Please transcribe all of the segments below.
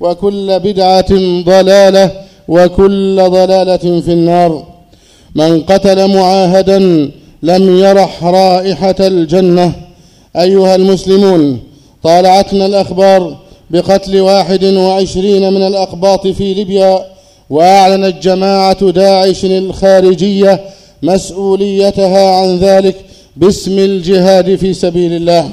وكل بدعة ضلالة وكل ضلالة في النار. من قتل معاهدا لم يرح رائحة الجنة. أيها المسلمون طالعتنا الأخبار بقتل واحد وعشرين من الأقباط في ليبيا وأعلنت جماعة داعش الخارجية مسؤوليتها عن ذلك باسم الجهاد في سبيل الله.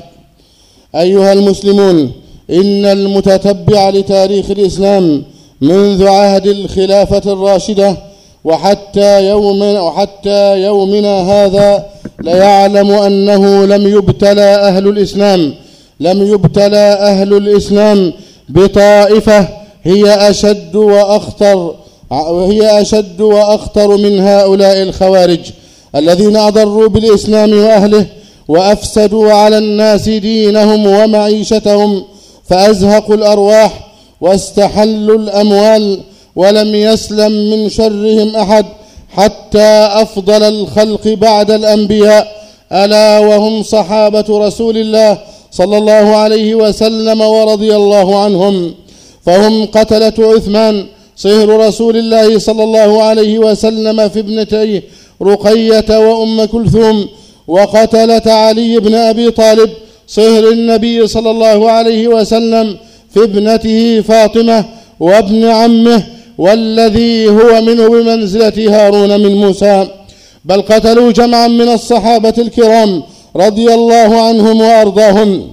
أيها المسلمون إن المتتبع لتاريخ الإسلام منذ عهد الخلافة الراشدة وحتى يومنا, وحتى يومنا هذا ليعلم أنه لم يبتلى أهل الإسلام لم يبتلى أهل الإسلام بطائفة هي أشد وأخطر وهي أشد وأخطر من هؤلاء الخوارج الذين أضروا بالإسلام وأهله وأفسدوا على الناس دينهم ومعيشتهم فأزهقوا الأرواح واستحلوا الأموال ولم يسلم من شرهم أحد حتى أفضل الخلق بعد الأنبياء. ألا وهم صحابة رسول الله صلى الله عليه وسلم ورضي الله عنهم. فهم قتلة عثمان صهر رسول الله صلى الله عليه وسلم في ابنتيه رقية وأم كلثوم وقتلة علي بن أبي طالب صهر النبي صلى الله عليه وسلم في ابنته فاطمة وابن عمه والذي هو منه بمنزلة هارون من موسى بل قتلوا جمعا من الصحابة الكرام رضي الله عنهم وأرضاهم.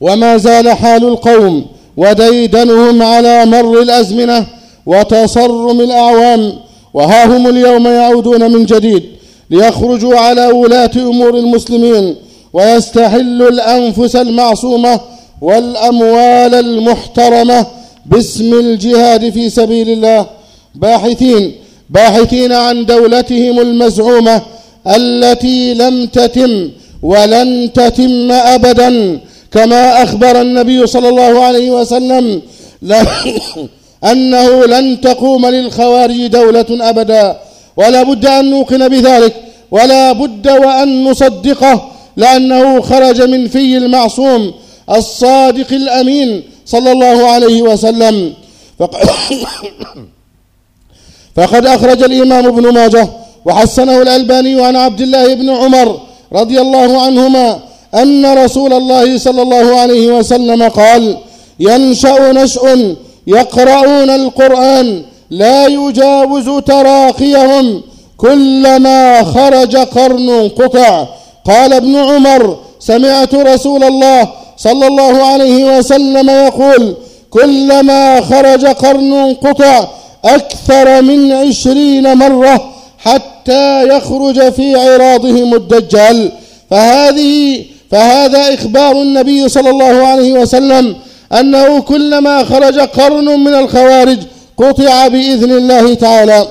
وما زال حال القوم وديدنهم على مر الأزمنة وتصرم الأعوام وها هم اليوم يعودون من جديد ليخرجوا على ولاة أمور المسلمين ويستحل الأنفس المعصومة والأموال المحترمة باسم الجهاد في سبيل الله. باحثين باحثين عن دولتهم المزعومة التي لم تتم ولن تتم أبدا. كما أخبر النبي صلى الله عليه وسلم أنه لن تقوم للخوارج دولة أبدا. ولا بد أن نوقن بذلك ولا بد وأن نصدقه لأنه خرج من في المعصوم الصادق الأمين صلى الله عليه وسلم. فقد أخرج الإمام ابن ماجه وحسنه الألباني عن عبد الله بن عمر رضي الله عنهما أن رسول الله صلى الله عليه وسلم قال ينشأ نشأ يقرؤون القرآن لا يجاوز تراقيهم كلما خرج قرن قطع. قال ابن عمر سمعت رسول الله صلى الله عليه وسلم يقول كلما خرج قرن قطع أكثر من عشرين مرة حتى يخرج في عراضهم الدجال. فهذه فهذا إخبار النبي صلى الله عليه وسلم أنه كلما خرج قرن من الخوارج قطع بإذن الله تعالى.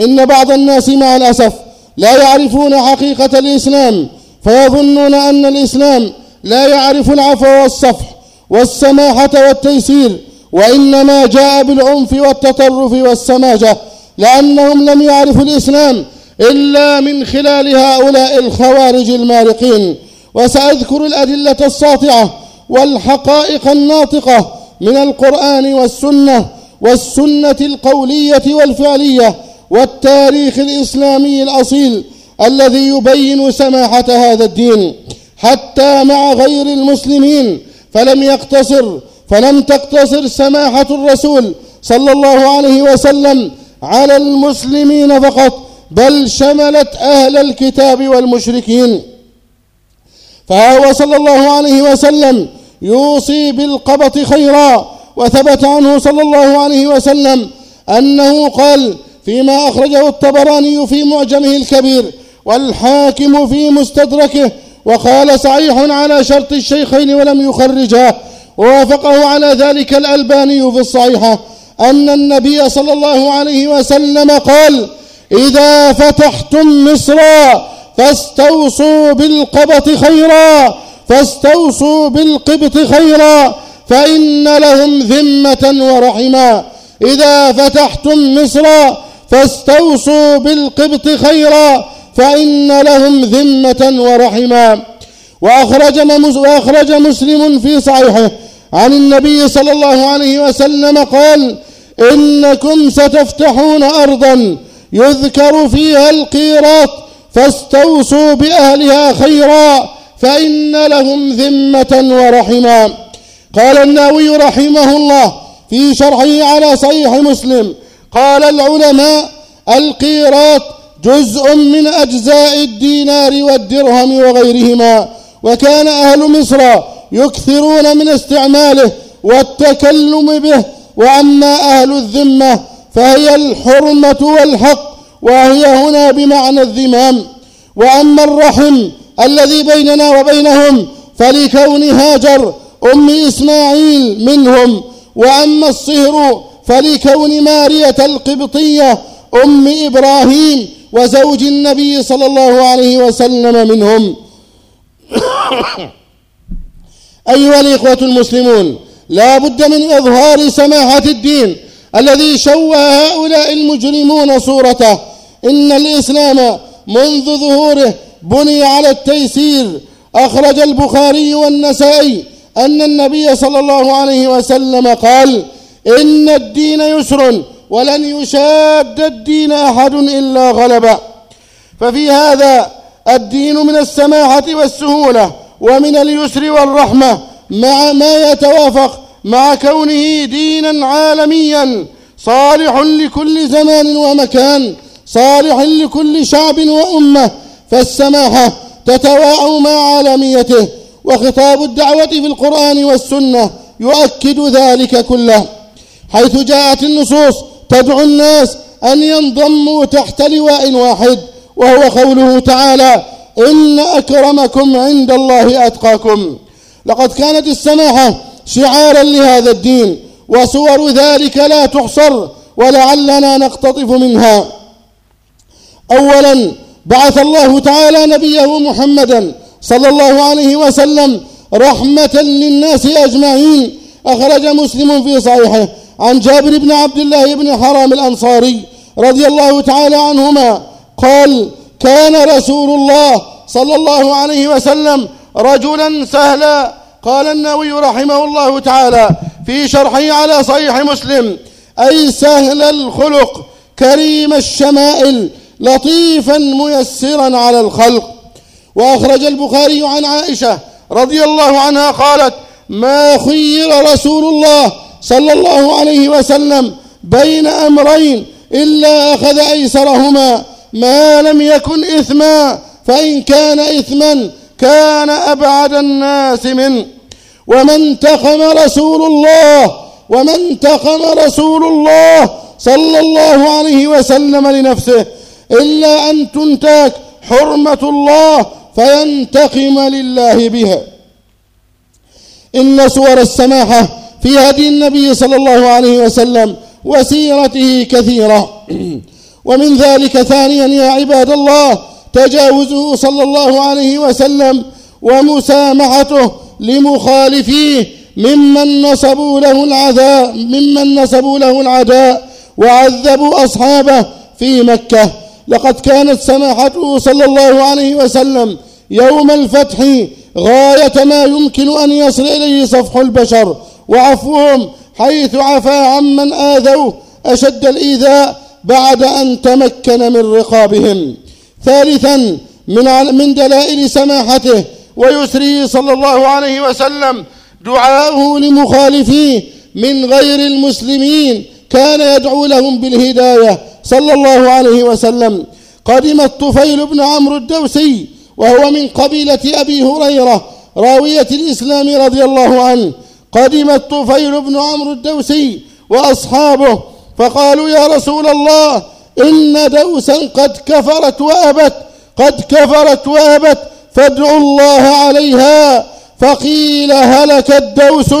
إن بعض الناس مع الأسف لا يعرفون حقيقة الإسلام فيظنون أن الإسلام لا يعرف العفو والصفح والسماحة والتيسير وإنما جاء بالعنف والتطرف والسماجة لأنهم لم يعرفوا الإسلام إلا من خلال هؤلاء الخوارج المارقين. وسأذكر الأدلة الساطعة والحقائق الناطقة من القرآن والسنة والسنة القولية والفعلية والتاريخ الإسلامي الأصيل الذي يبين سماحة هذا الدين حتى مع غير المسلمين فلم يقتصر فلم تقتصر سماحة الرسول صلى الله عليه وسلم على المسلمين فقط بل شملت أهل الكتاب والمشركين. فهو صلى الله عليه وسلم يوصي بالقبط خيرا وثبت عنه صلى الله عليه وسلم أنه قال فيما أخرجه الطبراني في معجمه الكبير والحاكم في مستدركه وقال صحيح على شرط الشيخين ولم يخرجه ووافقه على ذلك الألباني في الصحيحة أن النبي صلى الله عليه وسلم قال إذا فتحتم مصرا فاستوصوا بالقبط خيرا فاستوصوا بالقبط خيرا فإن لهم ذمة ورحما إذا فتحتم مصرا فاستوصوا بالقبط خيرا فإن لهم ذمة ورحما وأخرج, وأخرج مسلم في صحيحه. عن النبي صلى الله عليه وسلم قال إنكم ستفتحون أرضا يذكر فيها القيراط فاستوصوا بأهلها خيرا فإن لهم ذمة ورحما قال الناوي رحمه الله في شرحه على صحيح مسلم. قال العلماء القيراط جزء من أجزاء الدينار والدرهم وغيرهما وكان أهل مصر يكثرون من استعماله والتكلم به وأما أهل الذمة فهي الحرمة والحق وهي هنا بمعنى الذمام. وأما الرحم الذي بيننا وبينهم فلكون هاجر أم إسماعيل منهم وأما الصهر فلكون مارية القبطية أم إبراهيم وزوج النبي صلى الله عليه وسلم منهم. أيها الإخوة المسلمون لا بد من إظهار سماحة الدين الذي شوه هؤلاء المجرمون صورته. إن الإسلام منذ ظهوره بني على التيسير. أخرج البخاري والنسائي أن النبي صلى الله عليه وسلم قال إن الدين يسر ولن يشاد الدين أحد إلا غلبه. ففي هذا الدين من السماحة والسهولة ومن اليسر والرحمة مع ما يتوافق مع كونه دينا عالميا صالح لكل زمان ومكان صالح لكل شعب وأمة. فالسماحة تتواء مع عالميته وخطاب الدعوة في القرآن والسنة يؤكد ذلك كله. حيث جاءت النصوص تدعو الناس أن ينضموا تحت لواء واحد وهو قوله تعالى إن أكرمكم عند الله أتقاكم. لقد كانت السماحة شعارا لهذا الدين وصور ذلك لا تحصر ولعلنا نقتطف منها. أولا بعث الله تعالى نبيه محمدا صلى الله عليه وسلم رحمة للناس أجمعين أخرج مسلم في صحيحه. عن جابر بن عبد الله بن حرام الأنصاري رضي الله تعالى عنهما قال كان رسول الله صلى الله عليه وسلم رجلا سهلا. قال النووي رحمه الله تعالى في شرحه على صحيح مسلم أي سهل الخلق كريم الشمائل لطيفا ميسرا على الخلق. وأخرج البخاري عن عائشة رضي الله عنها قالت ما خير رسول الله صلى الله عليه وسلم بين أمرين إلا أخذ أيسرهما ما لم يكن إثما فإن كان إثما كان أبعد الناس منه ومن انتقم رسول الله ومن انتقم رسول الله صلى الله عليه وسلم لنفسه إلا أن تنتاك حرمة الله فينتقم لله بها. إن صور السماحة في هدي النبي صلى الله عليه وسلم وسيرته كثيرة. ومن ذلك ثانيا يا عباد الله تجاوزه صلى الله عليه وسلم ومسامحته لمخالفيه ممن نصبوا له العداء ممن نصبوا له العداء وعذبوا أصحابه في مكة. لقد كانت سماحته صلى الله عليه وسلم يوم الفتح غاية ما يمكن أن يصل إليه صفح البشر. وعفوهم حيث عفا عمن آذوه أشد الإيذاء بعد أن تمكن من رقابهم. ثالثا من من دلائل سماحته ويسره صلى الله عليه وسلم دعاؤه لمخالفيه من غير المسلمين كان يدعو لهم بالهداية صلى الله عليه وسلم. قدم الطفيل بن عمرو الدوسي وهو من قبيلة أبي هريرة راوية الإسلام رضي الله عنه قدم الطفيل بن عمرو الدوسي وأصحابه فقالوا يا رسول الله إن دوسا قد كفرت وأبت قد كفرت وأبت فادعوا الله عليها. فقيل هلكت دوس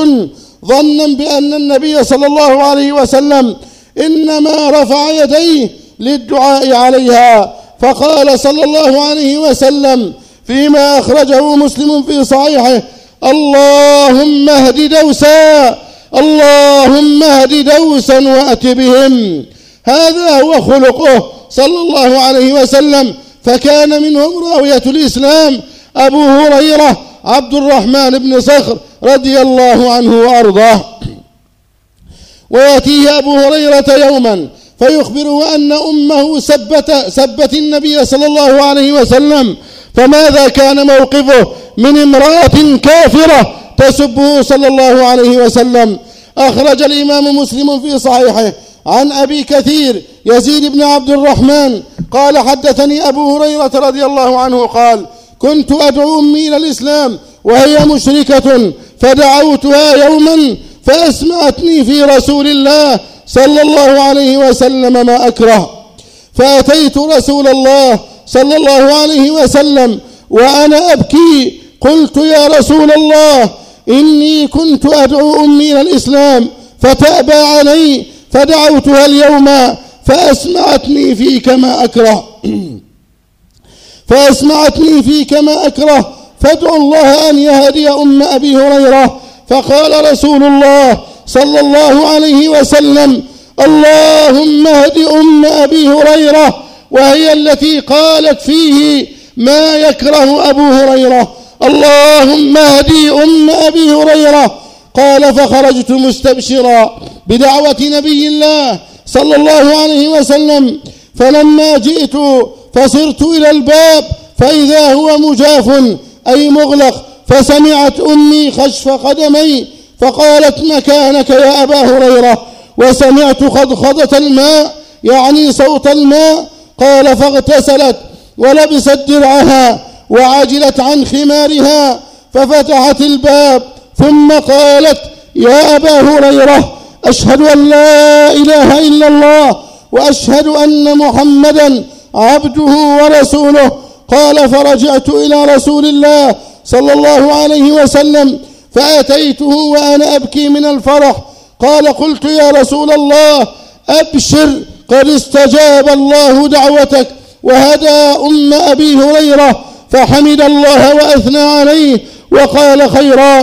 ظنا بأن النبي صلى الله عليه وسلم إنما رفع يديه للدعاء عليها. فقال صلى الله عليه وسلم فيما أخرجه مسلم في صحيحه اللهم اهد دوسا اللهم اهد دوسا وأت بهم. هذا هو خلقه صلى الله عليه وسلم. فكان منهم راوية الإسلام أبو هريرة عبد الرحمن بن صخر رضي الله عنه وأرضاه. ويأتيه أبو هريرة يوما فيخبره أن أمه سبت, سبت النبي صلى الله عليه وسلم فماذا كان موقفه من امرأة كافرة تسبه صلى الله عليه وسلم؟ أخرج الإمام مسلم في صحيحه عن أبي كثير يزيد بن عبد الرحمن قال حدثني أبو هريرة رضي الله عنه قال كنت أدعو أمي إلى الإسلام وهي مشركة فدعوتها يوما فأسمعتني في رسول الله صلى الله عليه وسلم ما أكره. فأتيت رسول الله صلى الله عليه وسلم وأنا أبكي قلت يا رسول الله إني كنت أدعو أمي إلى الإسلام فتأبى علي فدعوتها اليوم فأسمعتني فيك ما أكره. فأسمعتني فيك ما أكره فادعو الله أن يهدي أم أبي هريرة. فقال رسول الله صلى الله عليه وسلم اللهم اهد أم أبي هريرة وهي التي قالت فيه ما يكره أبو هريرة. اللهم اهدي أم أبي هريرة. قال فخرجت مستبشرا بدعوة نبي الله صلى الله عليه وسلم. فلما جئت فصرت إلى الباب فإذا هو مجاف أي مغلق. فسمعت أمي خشف قدمي فقالت مكانك يا أبا هريرة؟ وسمعت خضخضة الماء يعني صوت الماء قال فاغتسلت ولبست درعها وعجلت عن خمارها ففتحت الباب ثم قالت يا أبا هريرة أشهد أن لا إله إلا الله وأشهد أن محمدا عبده ورسوله قال فرجعت إلى رسول الله صلى الله عليه وسلم فأتيته وأنا أبكي من الفرح قال قلت يا رسول الله أبشر قد استجاب الله دعوتك وهدى أم أبي هريرة فحمد الله وأثنى عليه وقال خيرا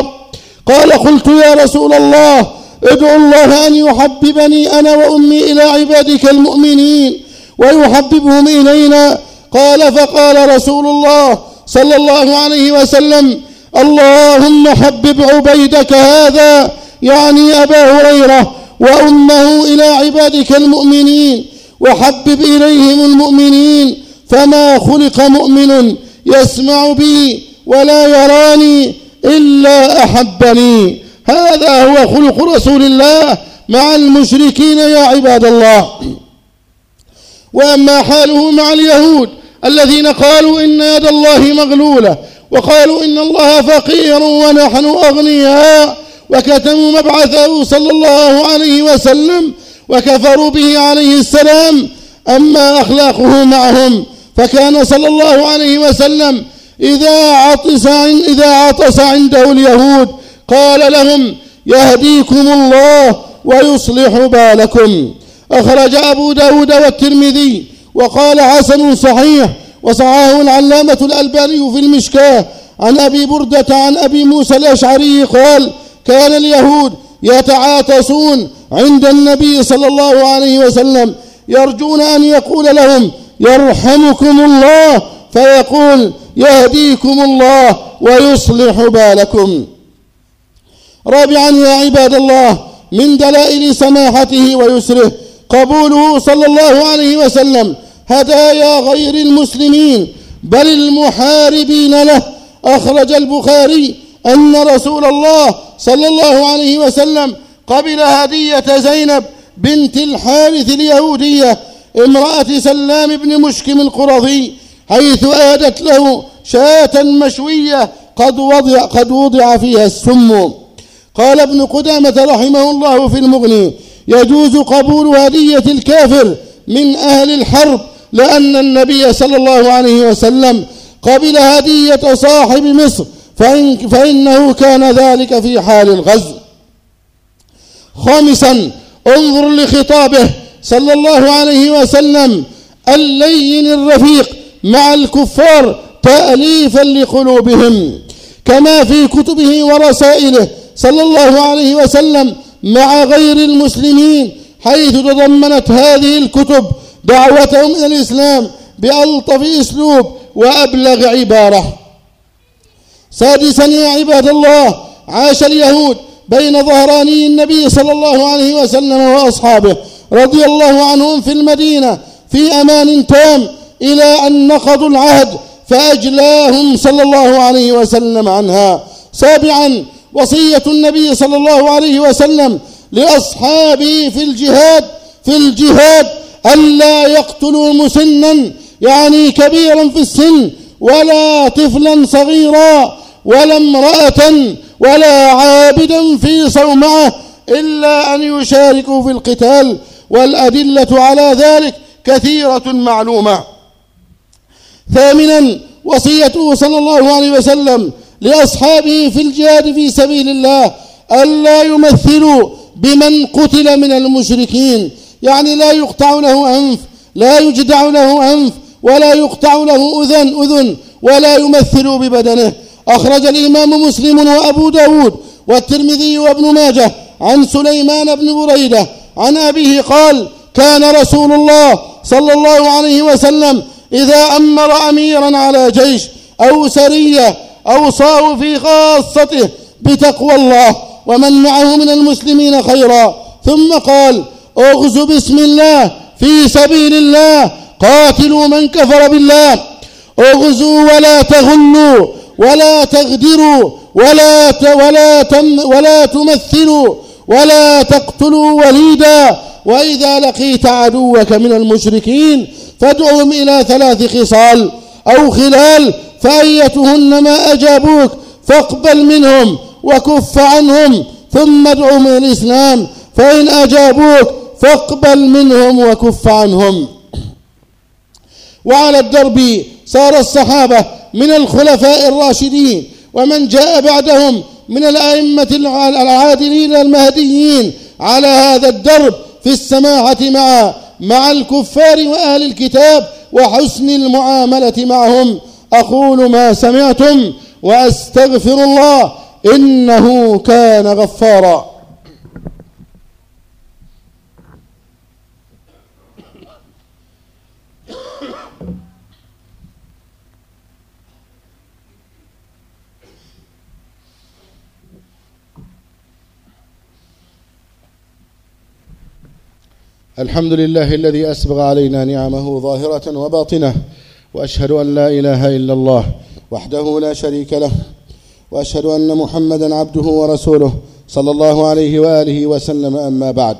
قال قلت يا رسول الله ادعو الله أن يحببني أنا وأمي إلى عبادك المؤمنين ويحببهم إلينا قال فقال رسول الله صلى الله عليه وسلم اللهم حبب عبيدك هذا يعني أبا هريرة وأمه إلى عبادك المؤمنين وحبب إليهم المؤمنين فما خلق مؤمن يسمع بي ولا يراني إلا أحبني. هذا هو خلق رسول الله مع المشركين يا عباد الله. وأما حاله مع اليهود الذين قالوا إن يد الله مغلولة وقالوا إن الله فقير ونحن أغنياء وكتموا مبعثه صلى الله عليه وسلم وكفروا به عليه السلام أما أخلاقه معهم فكان صلى الله عليه وسلم إذا عطس, إذا عطس عنده اليهود قال لهم يهديكم الله ويصلح بالكم. أخرج أبو داود والترمذي وقال حسن صحيح وصعاه العلامة الألباني في المشكاة عن أبي بردة عن أبي موسى الأشعري قال كان اليهود يتعاطسون عند النبي صلى الله عليه وسلم. يرجون أن يقول لهم يرحمكم الله. فيقول يهديكم الله ويصلح بالكم. رابعا يا عباد الله من دلائل سماحته ويسره قبوله صلى الله عليه وسلم هدايا غير المسلمين بل المحاربين له. أخرج البخاري أن رسول الله صلى الله عليه وسلم قبل هدية زينب بنت الحارث اليهودية امرأة سلام بن مشكم القرظي حيث آدت له شاة مشوية قد وضع, قد وضع فيها السم. قال ابن قدامة رحمه الله في المغني يجوز قبول هدية الكافر من أهل الحرب لأن النبي صلى الله عليه وسلم قبل هدية صاحب مصر فإن فإنه كان ذلك في حال الغزو. خامسا انظر لخطابه صلى الله عليه وسلم اللين الرفيق مع الكفار تأليفا لقلوبهم كما في كتبه ورسائله صلى الله عليه وسلم مع غير المسلمين حيث تضمنت هذه الكتب دعوتهم إلى الإسلام بألطف أسلوب وأبلغ عبارة. سادسا يا عباد الله عاش اليهود بين ظهراني النبي صلى الله عليه وسلم وأصحابه رضي الله عنهم في المدينة في أمان تام إلى أن نقضوا العهد فأجلاهم صلى الله عليه وسلم عنها. سابعا وصية النبي صلى الله عليه وسلم لأصحابه في الجهاد في الجهاد ألا يقتلوا مسنا يعني كبيرا في السن ولا طفلا صغيرا. ولا امرأة ولا عابدا في صومعة إلا أن يشاركوا في القتال والأدلة على ذلك كثيرة معلومة. ثامنا وصيته صلى الله عليه وسلم لأصحابه في الجهاد في سبيل الله ألا يمثلوا بمن قتل من المشركين. يعني لا يقطع له أنف لا يجدع له أنف ولا يقطع له أذن أذن ولا يمثلوا ببدنه. أخرج الإمام مسلم وأبو داود والترمذي وابن ماجه عن سليمان بن بريدة عن أبيه قال كان رسول الله صلى الله عليه وسلم إذا أمر أميرا على جيش أو سرية أوصاه في خاصته بتقوى الله ومن معه من المسلمين خيرا. ثم قال اغز بسم الله في سبيل الله قاتلوا من كفر بالله. اغزوا ولا تغلوا ولا تغدروا ولا ولا تم ولا تمثلوا ولا تقتلوا وليدا وإذا لقيت عدوك من المشركين فادعهم إلى ثلاث خصال أو خلال فأيتهن ما أجابوك فاقبل منهم وكف عنهم ثم ادعهم الإسلام فإن أجابوك فاقبل منهم وكف عنهم وعلى الدرب سار الصحابة من الخلفاء الراشدين ومن جاء بعدهم من الأئمة العادلين المهديين على هذا الدرب في السماحة مع مع الكفار وأهل الكتاب وحسن المعاملة معهم. أقول ما سمعتم وأستغفر الله إنه كان غفارا. الحمد لله الذي أسبغ علينا نعمه ظاهرة وباطنة وأشهد أن لا إله إلا الله وحده لا شريك له وأشهد أن محمدا عبده ورسوله صلى الله عليه وآله وسلم أما بعد.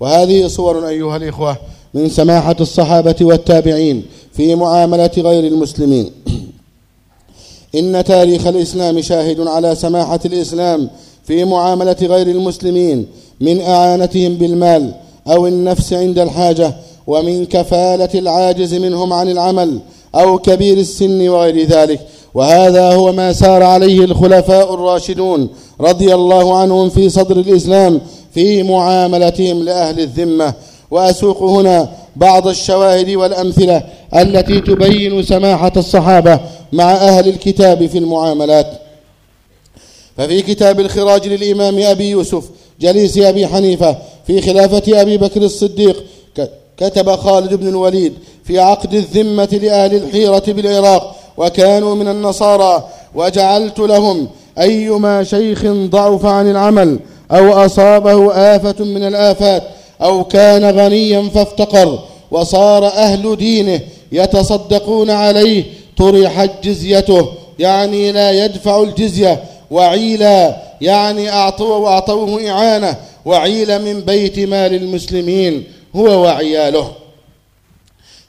وهذه صور أيها الإخوة من سماحة الصحابة والتابعين في معاملة غير المسلمين. إن تاريخ الإسلام شاهد على سماحة الإسلام في معاملة غير المسلمين من أعانتهم بالمال أو النفس عند الحاجة ومن كفالة العاجز منهم عن العمل أو كبير السن وغير ذلك. وهذا هو ما سار عليه الخلفاء الراشدون رضي الله عنهم في صدر الإسلام في معاملتهم لأهل الذمة. وأسوق هنا بعض الشواهد والأمثلة التي تبين سماحة الصحابة مع أهل الكتاب في المعاملات. ففي كتاب الخراج للإمام أبي يوسف جليس أبي حنيفة في خلافة أبي بكر الصديق كتب خالد بن الوليد في عقد الذمة لأهل الحيرة بالعراق وكانوا من النصارى وجعلت لهم أيما شيخ ضعف عن العمل أو أصابه آفة من الآفات أو كان غنيا فافتقر وصار أهل دينه يتصدقون عليه طرحت جزيته يعني لا يدفع الجزية. وعيلا يعني أعطوه وأعطوه إعانة. وعيلا من بيت مال المسلمين هو وعياله.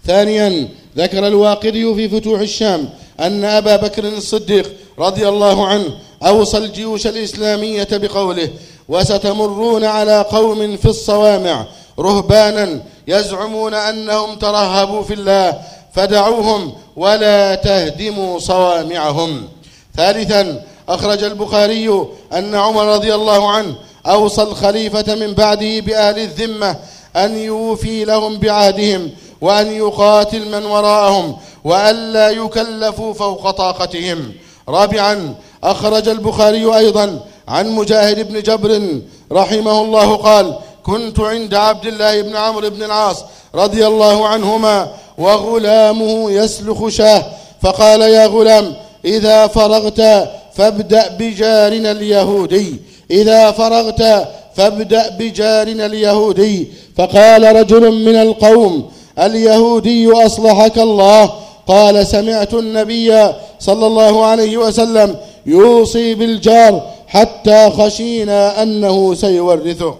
ثانيا ذكر الواقدي في فتوح الشام أن أبا بكر الصديق رضي الله عنه أوصى الجيوش الإسلامية بقوله وستمرون على قوم في الصوامع رهبانا يزعمون أنهم ترهبوا في الله فدعوهم ولا تهدموا صوامعهم. ثالثا أخرج البخاري أن عمر رضي الله عنه أوصى الخليفة من بعده بأهل الذمة أن يوفي لهم بعهدهم وأن يقاتل من وراءهم وألا يكلفوا فوق طاقتهم. رابعا أخرج البخاري أيضا عن مجاهد بن جبر رحمه الله قال كنت عند عبد الله بن عمرو بن العاص رضي الله عنهما وغلامه يسلخ شاه فقال يا غلام إذا فرغت فابدأ بجارنا اليهودي. إذا فرغت فابدأ بجارنا اليهودي. فقال رجل من القوم اليهودي أصلحك الله؟ قال سمعت النبي صلى الله عليه وسلم يوصي بالجار حتى خشينا أنه سيورثه.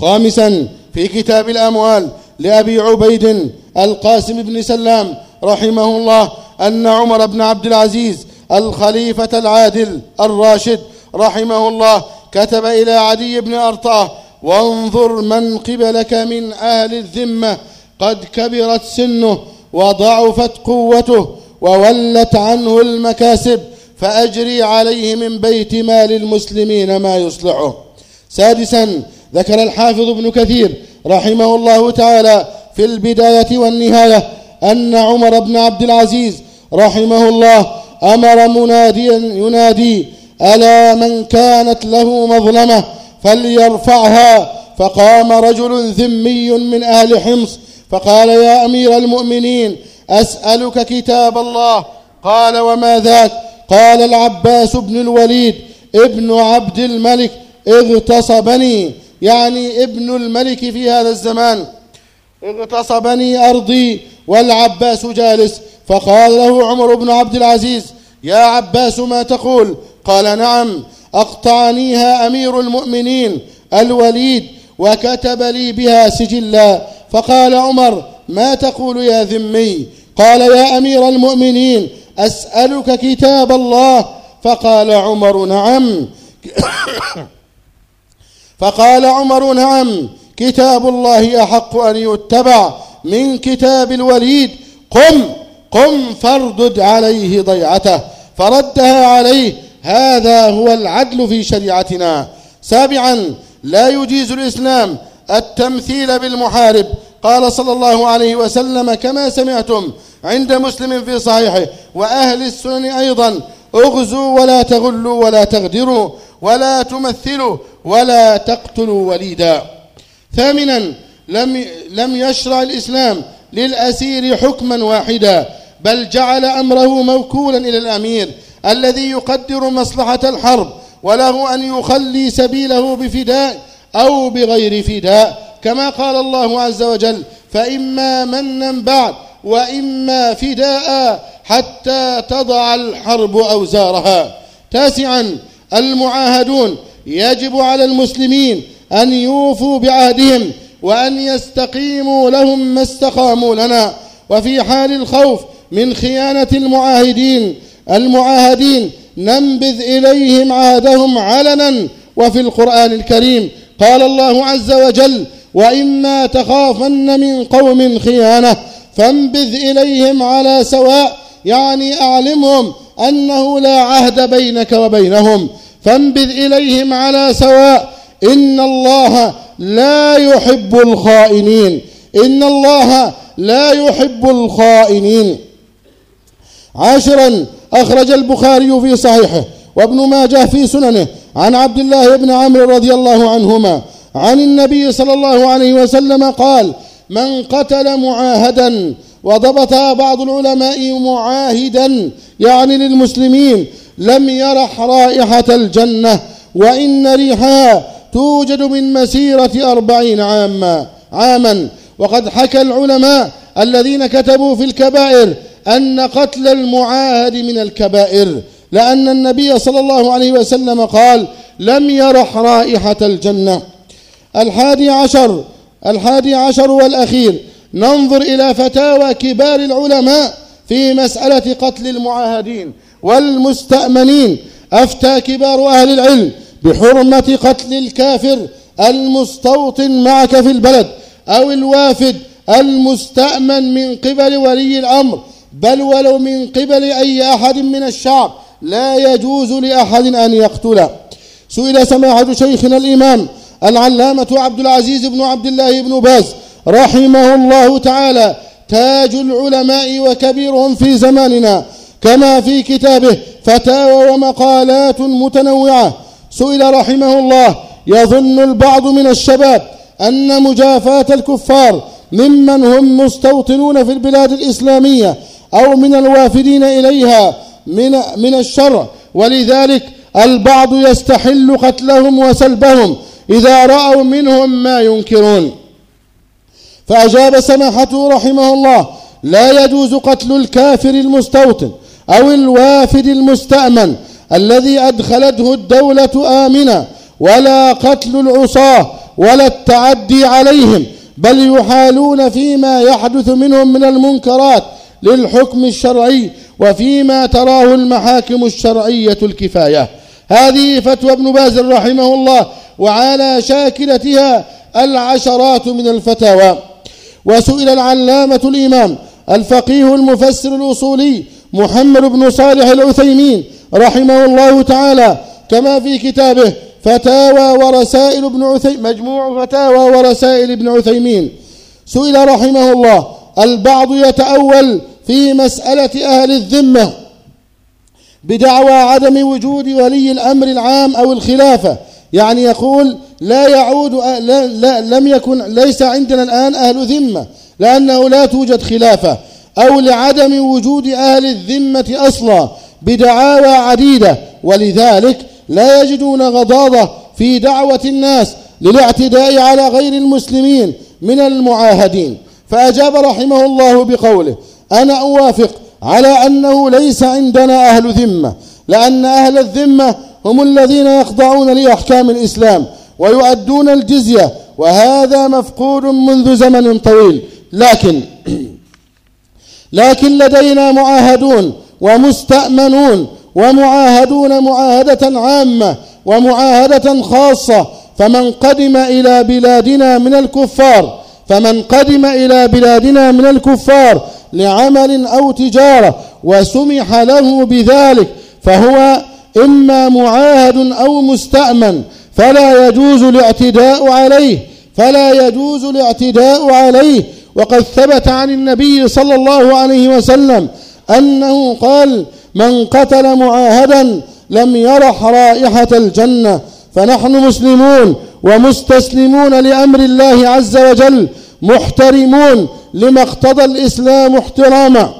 خامسا في كتاب الأموال لأبي عبيد القاسم بن سلام رحمه الله أن عمر بن عبد العزيز الخليفة العادل الراشد رحمه الله كتب إلى عدي بن أرطاه وانظر من قبلك من أهل الذمة قد كبرت سنه وضعفت قوته وولت عنه المكاسب فأجري عليه من بيت مال المسلمين ما يصلحه. سادسا ذكر الحافظ ابن كثير رحمه الله تعالى في البداية والنهاية أن عمر بن عبد العزيز رحمه الله أمر مناديا ينادي ألا من كانت له مظلمة فليرفعها. فقام رجل ذمي من أهل حمص فقال يا أمير المؤمنين أسألك كتاب الله. قال وما ذاك؟ قال العباس بن الوليد ابن عبد الملك اغتصبني. يعني ابن الملك في هذا الزمان. اغتصبني أرضي والعباس جالس فقال له عمر بن عبد العزيز يا عباس ما تقول؟ قال نعم أقطعنيها أمير المؤمنين الوليد وكتب لي بها سجلا. فقال عمر ما تقول يا ذمي؟ قال يا أمير المؤمنين أسألك كتاب الله. فقال عمر نعم. فقال عمر نعم. كتاب الله أحق أن يتبع من كتاب الوليد. قم قم فاردد عليه ضيعته. فردها عليه. هذا هو العدل في شريعتنا. سابعا لا يجيز الإسلام التمثيل بالمحارب. قال صلى الله عليه وسلم كما سمعتم عند مسلم في صحيحه. وأهل السنن أيضا. اغزوا ولا تغلوا ولا تغدروا ولا تمثلوا ولا تقتلوا وليدا. ثامنا لم لم يشرع الإسلام للأسير حكما واحدا بل جعل أمره موكولا إلى الأمير الذي يقدر مصلحة الحرب وله أن يخلي سبيله بفداء أو بغير فداء. كما قال الله عز وجل فإما منا بعد وإما فداء حتى تضع الحرب أوزارها. تاسعا المعاهدون يجب على المسلمين أن يوفوا بعهدهم وأن يستقيموا لهم ما استقاموا لنا. وفي حال الخوف من خيانة المعاهدين المعاهدين ننبذ إليهم عهدهم علنا. وفي القرآن الكريم قال الله عز وجل وإما تخافن من قوم خيانة فانبذ إليهم على سواء يعني أعلمهم أنه لا عهد بينك وبينهم. فانبذ إليهم على سواء ان الله لا يحب الخائنين ان الله لا يحب الخائنين عاشرا أخرج البخاري في صحيحه وابن ماجه في سننه عن عبد الله بن عمرو رضي الله عنهما عن النبي صلى الله عليه وسلم قال من قتل معاهدا وضبطها بعض العلماء معاهدا يعني للمسلمين لم يرح رائحة الجنة وإن ريحها توجد من مسيرة أربعين عاما عاما. وقد حكى العلماء الذين كتبوا في الكبائر أن قتل المعاهد من الكبائر لأن النبي صلى الله عليه وسلم قال لم يرح رائحة الجنة. الحادي عشر الحادي عشر والأخير ننظر إلى فتاوى كبار العلماء في مسألة قتل المعاهدين والمستأمنين. أفتى كبار أهل العلم بحرمة قتل الكافر المستوطن معك في البلد أو الوافد المستأمن من قبل ولي الأمر بل ولو من قبل أي أحد من الشعب لا يجوز لأحد أن يقتله. سئل سماحة شيخنا الإمام العلامة عبد العزيز بن عبد الله بن باز رحمه الله تعالى تاج العلماء وكبيرهم في زماننا كما في كتابه فتاوى ومقالات متنوعة سئل رحمه الله يظن البعض من الشباب أن مجافاة الكفار ممن هم مستوطنون في البلاد الإسلامية أو من الوافدين إليها من, من الشرع ولذلك البعض يستحل قتلهم وسلبهم إذا رأوا منهم ما ينكرون. فأجاب سماحته رحمه الله لا يجوز قتل الكافر المستوطن أو الوافد المستأمن الذي أدخلته الدولة آمنة ولا قتل العصاة ولا التعدي عليهم بل يحالون فيما يحدث منهم من المنكرات للحكم الشرعي وفيما تراه المحاكم الشرعية الكفاية. هذه فتوى ابن باز رحمه الله وعلى شاكلتها العشرات من الفتاوى. وسئل العلامة الإمام الفقيه المفسر الأصولي محمد بن صالح العثيمين رحمه الله تعالى كما في كتابه فتاوى ورسائل ابن عثيمين مجموع فتاوى ورسائل ابن عثيمين. سئل رحمه الله البعض يتأول في مسألة أهل الذمة بدعوى عدم وجود ولي الأمر العام أو الخلافة. يعني يقول لا يعود لا لا لم يكن ليس عندنا الآن أهل ذمة لأنه لا توجد خلافة أو لعدم وجود أهل الذمة أصلا. بدعاوى عديدة ولذلك لا يجدون غضاضة في دعوة الناس للاعتداء على غير المسلمين من المعاهدين. فأجاب رحمه الله بقوله أنا أوافق على أنه ليس عندنا أهل ذمة لأن أهل الذمة هم الذين يخضعون لأحكام الإسلام ويؤدون الجزية وهذا مفقود منذ زمن طويل. لكن لكن لدينا معاهدون ومستأمنون ومعاهدون معاهدة عامة ومعاهدة خاصة. فمن قدم إلى بلادنا من الكفار فمن قدم إلى بلادنا من الكفار لعمل أو تجارة وسمح له بذلك فهو إما معاهد أو مستأمن. فلا يجوز الاعتداء عليه فلا يجوز الاعتداء عليه. وقد ثبت عن النبي صلى الله عليه وسلم أنه قال من قتل معاهدا لم يرح رائحة الجنة فنحن مسلمون ومستسلمون لأمر الله عز وجل محترمون لما اقتضى الإسلام احترامه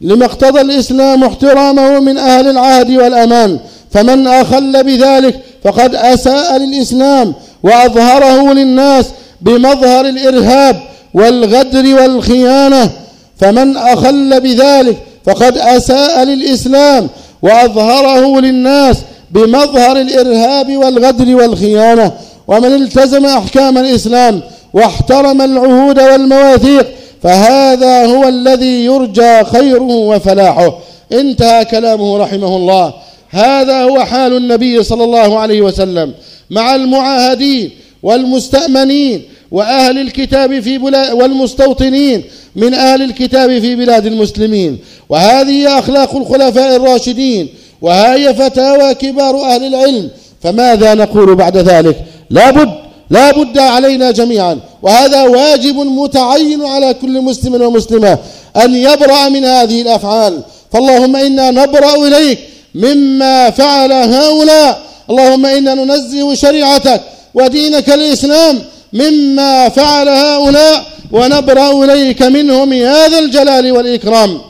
لما اقتضى الإسلام احترامه من أهل العهد والأمان فمن أخل بذلك فقد أساء للإسلام وأظهره للناس بمظهر الإرهاب والغدر والخيانة فمن أخل بذلك فقد أساء للإسلام وأظهره للناس بمظهر الإرهاب والغدر والخيانة ومن التزم أحكام الإسلام واحترم العهود والمواثيق فهذا هو الذي يرجى خيره وفلاحه. انتهى كلامه رحمه الله. هذا هو حال النبي صلى الله عليه وسلم مع المعاهدين والمستأمنين وأهل الكتاب في بلاد والمستوطنين من أهل الكتاب في بلاد المسلمين. وهذه أخلاق الخلفاء الراشدين. وهي فتاوى كبار أهل العلم. فماذا نقول بعد ذلك؟ لا بد لا بد علينا جميعا. وهذا واجب متعين على كل مسلم ومسلمة أن يبرأ من هذه الأفعال. فاللهم إنا نبرأ إليك مما فعل هؤلاء. اللهم إنا ننزه شريعتك. ودينك الإسلام مما فعل هؤلاء ونبرأ إليك منهم هذا الجلال والإكرام.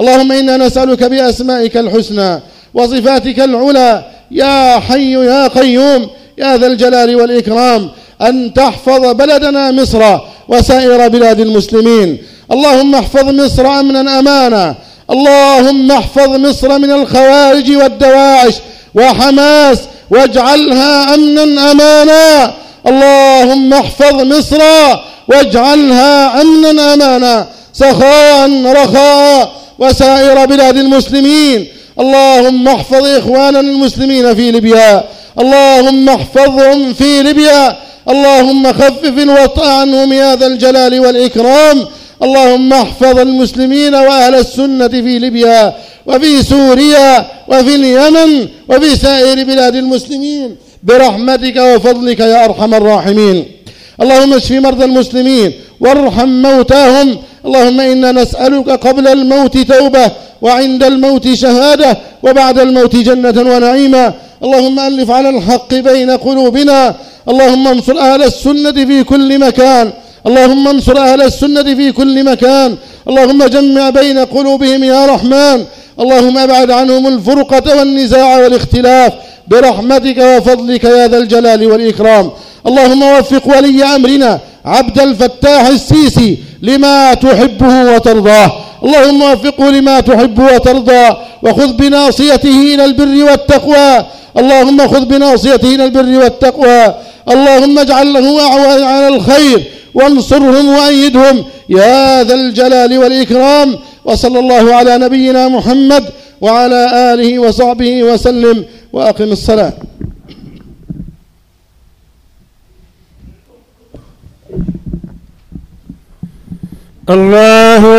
اللهم إنا نسألك بأسمائك الحسنى وصفاتك العلى. يا حي يا قيوم يا ذا الجلال والإكرام أن تحفظ بلدنا مصر وسائر بلاد المسلمين. اللهم احفظ مصر أمنا أمانا. اللهم احفظ مصر من الخوارج والدواعش وحماس واجعلها أمنا أمانا. اللهم احفظ مصر واجعلها أمنا أمانا. سخاء رخاء وسائر بلاد المسلمين. اللهم احفظ إخواننا المسلمين في ليبيا. اللهم احفظهم في ليبيا. اللهم خفف الوطأ عنهم يا ذا الجلال والإكرام. اللهم احفظ المسلمين وأهل السنة في ليبيا وفي سوريا وفي اليمن وفي سائر بلاد المسلمين برحمتك وفضلك يا أرحم الراحمين. اللهم اشف مرضى المسلمين وارحم موتاهم. اللهم إنا نسألك قبل الموت توبة وعند الموت شهادة وبعد الموت جنة ونعيما. اللهم ألف على الحق بين قلوبنا. اللهم انصر أهل السنة في كل مكان. اللهم انصر أهل السنة في كل مكان. اللهم جمع بين قلوبهم يا رحمن. اللهم أبعد عنهم الفرقة والنزاع والاختلاف. برحمتك وفضلك يا ذا الجلال والإكرام. اللهم وفق ولي أمرنا عبد الفتاح السيسي لما تحبه وترضاه. اللهم وفقه لما تحب وترضى وخذ بناصيته إلى البر والتقوى. اللهم خذ بناصيته إلى البر والتقوى. اللهم اجعل له أعوان على الخير. وانصرهم وأيدهم. يا ذا الجلال والإكرام. وصلى الله على نبينا محمد وعلى آله وصحبه وسلم. وأقم الصلاة. الله